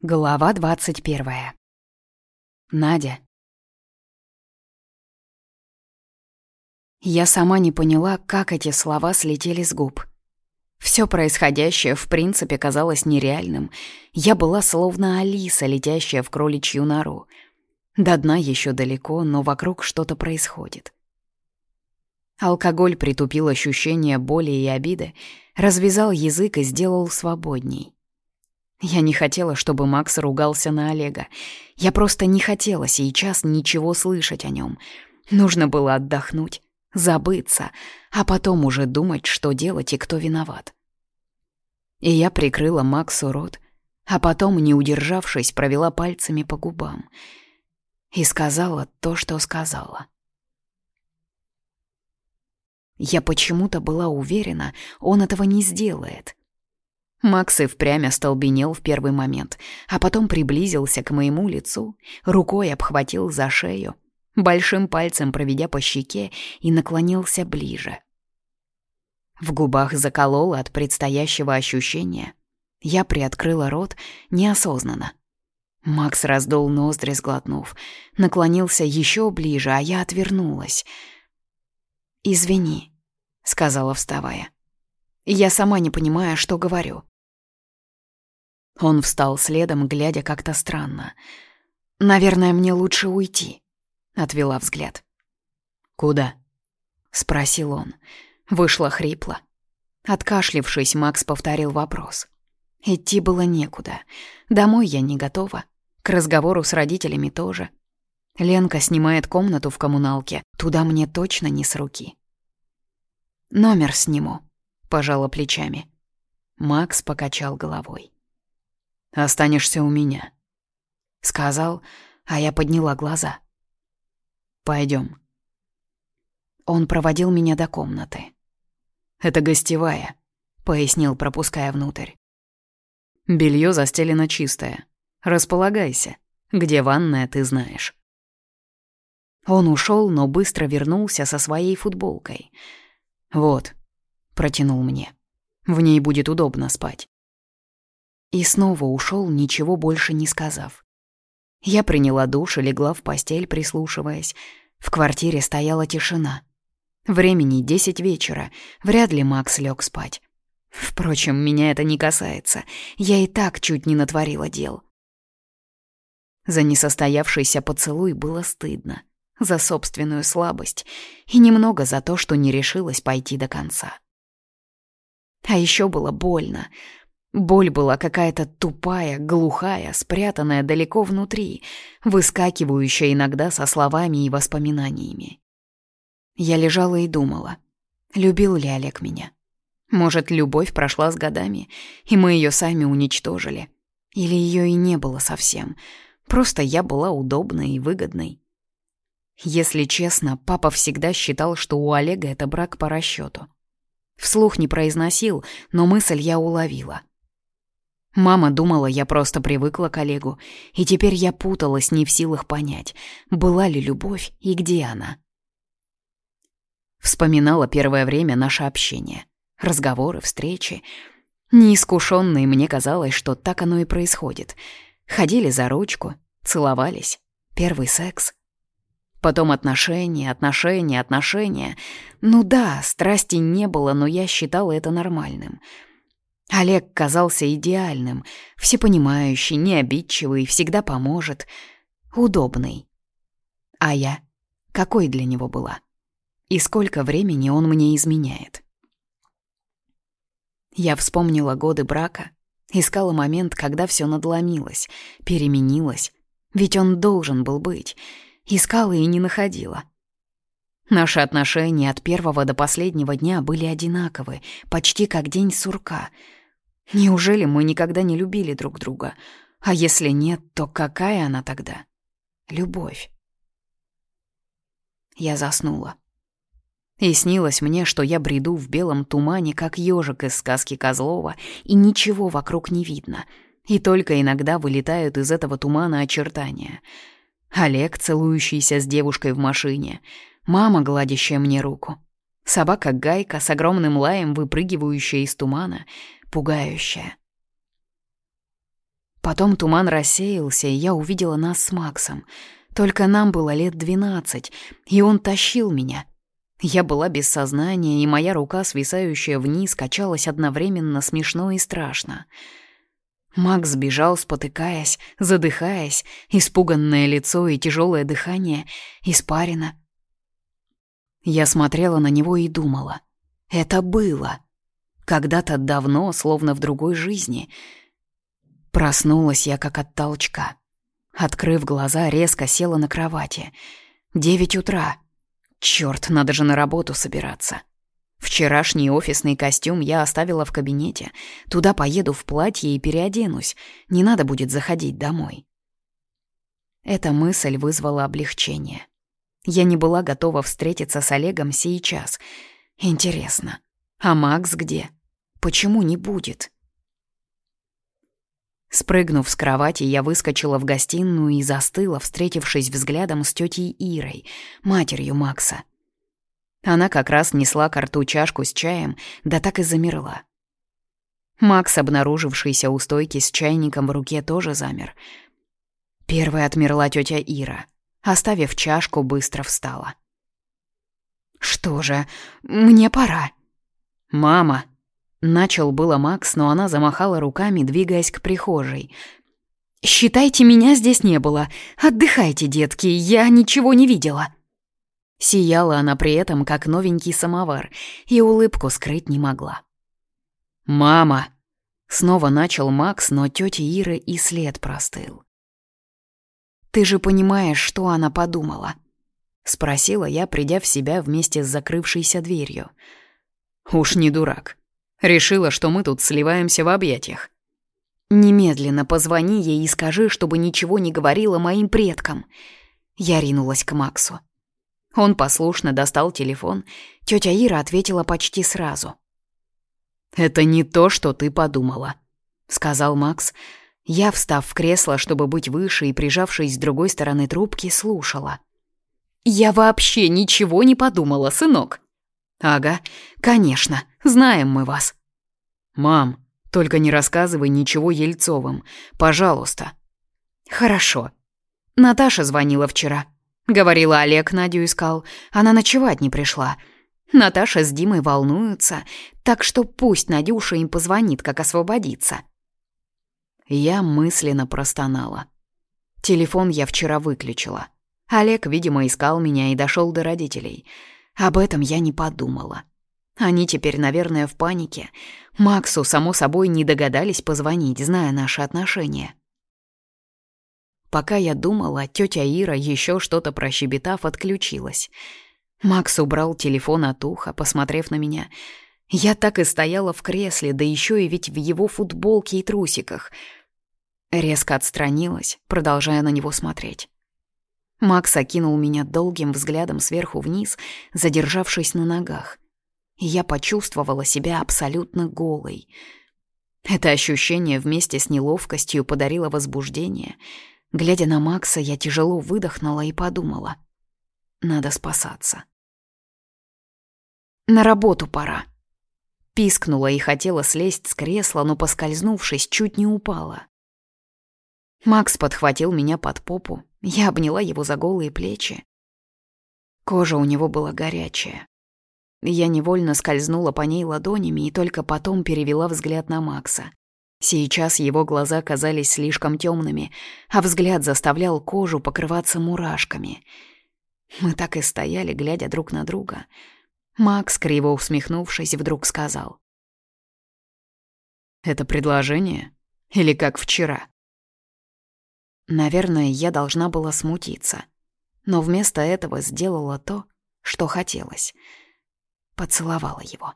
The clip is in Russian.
Глава двадцать первая. Надя. Я сама не поняла, как эти слова слетели с губ. Все происходящее в принципе казалось нереальным. Я была словно Алиса, летящая в кроличью нору. До дна еще далеко, но вокруг что-то происходит. Алкоголь притупил ощущение боли и обиды, развязал язык и сделал свободней. Я не хотела, чтобы Макс ругался на Олега. Я просто не хотела сейчас ничего слышать о нем. Нужно было отдохнуть, забыться, а потом уже думать, что делать и кто виноват. И я прикрыла Максу рот, а потом, не удержавшись, провела пальцами по губам и сказала то, что сказала. Я почему-то была уверена, он этого не сделает. Макс и впрямь остолбенел в первый момент, а потом приблизился к моему лицу, рукой обхватил за шею, большим пальцем проведя по щеке и наклонился ближе. В губах закололо от предстоящего ощущения. Я приоткрыла рот неосознанно. Макс раздул ноздри, сглотнув, наклонился еще ближе, а я отвернулась. «Извини», — сказала, вставая. «Я сама не понимаю, что говорю». Он встал следом, глядя как-то странно. «Наверное, мне лучше уйти», — отвела взгляд. «Куда?» — спросил он. Вышло хрипло. Откашлившись, Макс повторил вопрос. Идти было некуда. Домой я не готова. К разговору с родителями тоже. Ленка снимает комнату в коммуналке. Туда мне точно не с руки. «Номер сниму», — пожала плечами. Макс покачал головой. Останешься у меня», — сказал, а я подняла глаза. Пойдем. Он проводил меня до комнаты. «Это гостевая», — пояснил, пропуская внутрь. Белье застелено чистое. Располагайся. Где ванная, ты знаешь». Он ушел, но быстро вернулся со своей футболкой. «Вот», — протянул мне. «В ней будет удобно спать». И снова ушел, ничего больше не сказав. Я приняла душ и легла в постель, прислушиваясь. В квартире стояла тишина. Времени десять вечера, вряд ли Макс лег спать. Впрочем, меня это не касается, я и так чуть не натворила дел. За несостоявшийся поцелуй было стыдно, за собственную слабость и немного за то, что не решилась пойти до конца. А еще было больно, Боль была какая-то тупая, глухая, спрятанная далеко внутри, выскакивающая иногда со словами и воспоминаниями. Я лежала и думала, любил ли Олег меня. Может, любовь прошла с годами, и мы ее сами уничтожили. Или ее и не было совсем. Просто я была удобной и выгодной. Если честно, папа всегда считал, что у Олега это брак по расчету. Вслух не произносил, но мысль я уловила. Мама думала, я просто привыкла к Олегу, и теперь я путалась, не в силах понять, была ли любовь и где она. Вспоминала первое время наше общение, разговоры, встречи. Неискушенной мне казалось, что так оно и происходит. Ходили за ручку, целовались, первый секс. Потом отношения, отношения, отношения. Ну да, страсти не было, но я считала это нормальным — Олег казался идеальным, всепонимающий, необидчивый, всегда поможет, удобный. А я? Какой для него была? И сколько времени он мне изменяет? Я вспомнила годы брака, искала момент, когда все надломилось, переменилось, ведь он должен был быть. Искала и не находила. Наши отношения от первого до последнего дня были одинаковы, почти как день сурка — Неужели мы никогда не любили друг друга? А если нет, то какая она тогда? Любовь. Я заснула. И снилось мне, что я бреду в белом тумане, как ежик из сказки Козлова, и ничего вокруг не видно. И только иногда вылетают из этого тумана очертания. Олег, целующийся с девушкой в машине, мама, гладящая мне руку, собака Гайка с огромным лаем, выпрыгивающая из тумана — пугающая. Потом туман рассеялся, и я увидела нас с Максом. Только нам было лет двенадцать, и он тащил меня. Я была без сознания, и моя рука, свисающая вниз, качалась одновременно смешно и страшно. Макс бежал, спотыкаясь, задыхаясь, испуганное лицо и тяжелое дыхание, испарено. Я смотрела на него и думала. Это было. Когда-то давно, словно в другой жизни. Проснулась я как от толчка. Открыв глаза, резко села на кровати. Девять утра. Чёрт, надо же на работу собираться. Вчерашний офисный костюм я оставила в кабинете. Туда поеду в платье и переоденусь. Не надо будет заходить домой. Эта мысль вызвала облегчение. Я не была готова встретиться с Олегом сейчас. Интересно, а Макс где? Почему не будет? Спрыгнув с кровати, я выскочила в гостиную и застыла, встретившись взглядом с тетей Ирой, матерью Макса. Она как раз несла к рту чашку с чаем, да так и замерла. Макс, обнаружившийся у стойки с чайником в руке, тоже замер. Первой отмерла тетя Ира. Оставив чашку, быстро встала. «Что же, мне пора». «Мама», Начал было Макс, но она замахала руками, двигаясь к прихожей. «Считайте, меня здесь не было. Отдыхайте, детки, я ничего не видела». Сияла она при этом, как новенький самовар, и улыбку скрыть не могла. «Мама!» Снова начал Макс, но тётя Ира и след простыл. «Ты же понимаешь, что она подумала?» Спросила я, придя в себя вместе с закрывшейся дверью. «Уж не дурак. Решила, что мы тут сливаемся в объятиях. Немедленно позвони ей и скажи, чтобы ничего не говорила моим предкам. Я ринулась к Максу. Он послушно достал телефон. Тетя Ира ответила почти сразу. «Это не то, что ты подумала», — сказал Макс. Я, встав в кресло, чтобы быть выше и прижавшись с другой стороны трубки, слушала. «Я вообще ничего не подумала, сынок», «Ага, конечно, знаем мы вас». «Мам, только не рассказывай ничего Ельцовым, пожалуйста». «Хорошо. Наташа звонила вчера. Говорила, Олег Надю искал. Она ночевать не пришла. Наташа с Димой волнуются, так что пусть Надюша им позвонит, как освободиться». Я мысленно простонала. Телефон я вчера выключила. Олег, видимо, искал меня и дошел до родителей — об этом я не подумала. Они теперь, наверное, в панике. Максу, само собой, не догадались позвонить, зная наши отношения. Пока я думала, тетя Ира, еще что-то прощебетав, отключилась. Макс убрал телефон от уха, посмотрев на меня. Я так и стояла в кресле, да еще и ведь в его футболке и трусиках. Резко отстранилась, продолжая на него смотреть. Макс окинул меня долгим взглядом сверху вниз, задержавшись на ногах. Я почувствовала себя абсолютно голой. Это ощущение вместе с неловкостью подарило возбуждение. Глядя на Макса, я тяжело выдохнула и подумала. Надо спасаться. На работу пора. Пискнула и хотела слезть с кресла, но, поскользнувшись, чуть не упала. Макс подхватил меня под попу, я обняла его за голые плечи. Кожа у него была горячая. Я невольно скользнула по ней ладонями и только потом перевела взгляд на Макса. Сейчас его глаза казались слишком темными, а взгляд заставлял кожу покрываться мурашками. Мы так и стояли, глядя друг на друга. Макс, криво усмехнувшись, вдруг сказал. «Это предложение? Или как вчера?» Наверное, я должна была смутиться. Но вместо этого сделала то, что хотелось. Поцеловала его.